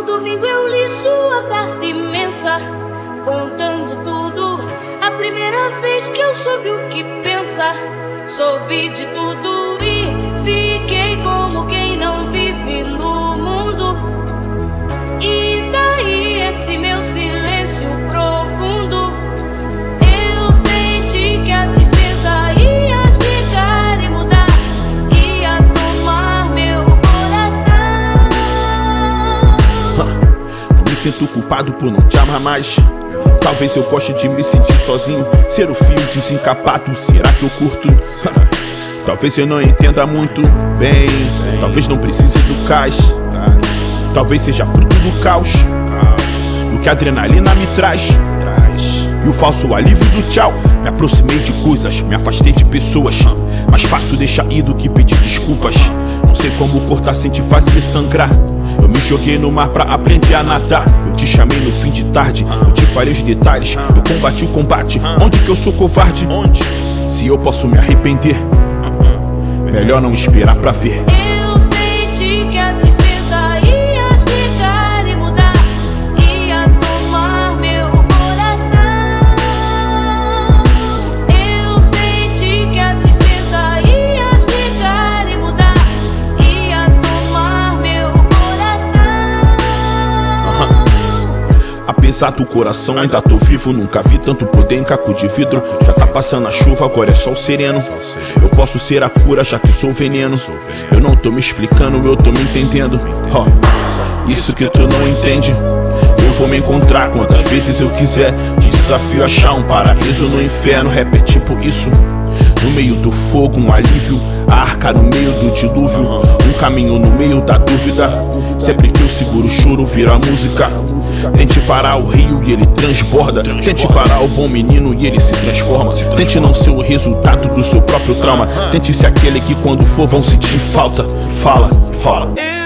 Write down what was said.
No domingo eu li sua carta imensa, contando tudo. A primeira vez que eu soube o que pensa, soube de tudo e fiquei como quem não vive no sinto culpado por não te amar mais. Talvez eu goste de me sentir sozinho, ser o fio desencapado. Será que eu curto? Talvez eu não entenda muito bem. Talvez não precise do cais. Talvez seja fruto do caos. Do que a adrenalina me traz. E o falso alívio do tchau. Me aproximei de coisas, me afastei de pessoas. Mais fácil deixar ir do que pedir desculpas. Não sei como cortar sem te fazer sangrar. Me joguei no mar pra aprender a nadar. Eu te chamei no fim de tarde, eu te falei os detalhes. Eu combati o combate. Onde que eu sou covarde? Onde? Se eu posso me arrepender, melhor não esperar pra ver. Apesar do coração, ainda tô vivo. Nunca vi tanto poder em caco de vidro. Já tá passando a chuva, agora é sol sereno. Eu posso ser a cura, já que sou veneno. Eu não tô me explicando, eu tô me entendendo. Ó, isso que tu não entende. Eu vou me encontrar quantas vezes eu quiser. Desafio achar um paraíso no inferno. Rap é tipo isso. No meio do fogo, um alívio. A arca no meio do dilúvio. Um caminho no meio da dúvida. Sempre que eu seguro o choro, vira música. Tente parar o rio e ele transborda. Tente parar o bom menino e ele se transforma. Tente não ser o resultado do seu próprio trauma. Tente ser aquele que quando for vão sentir falta. Fala, fala.